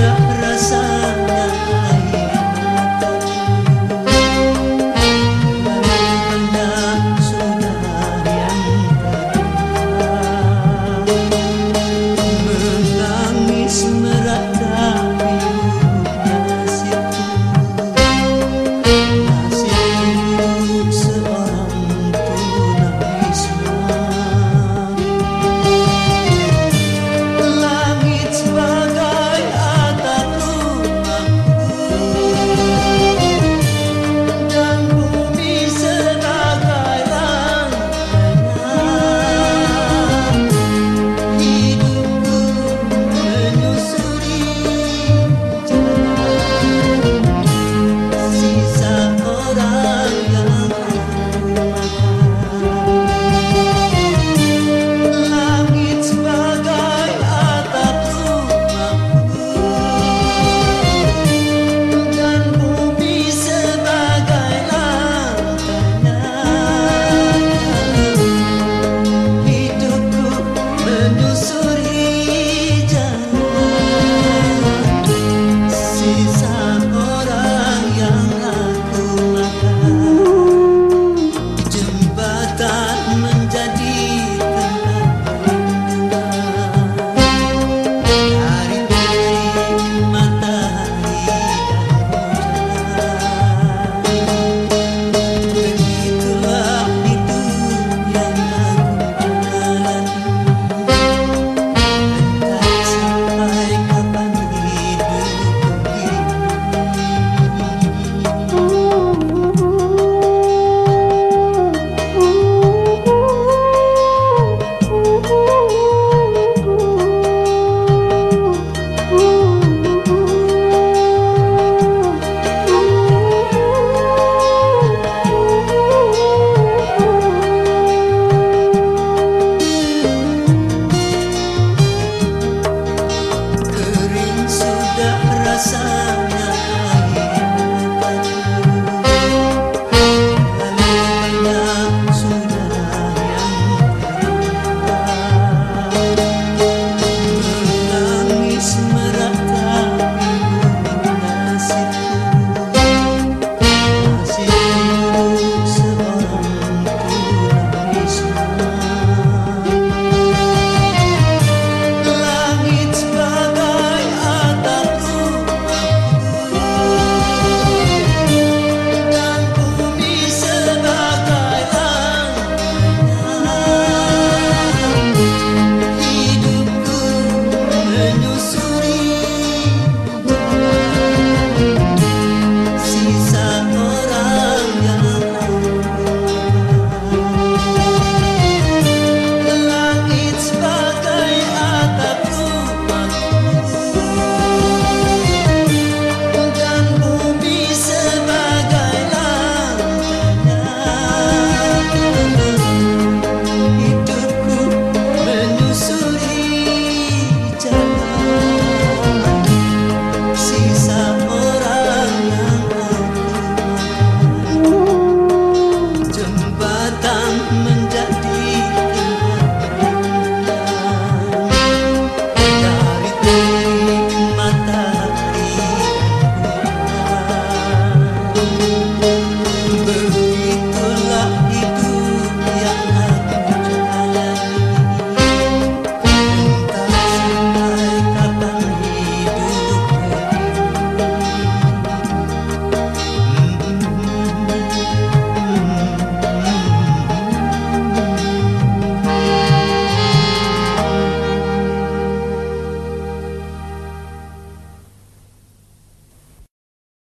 the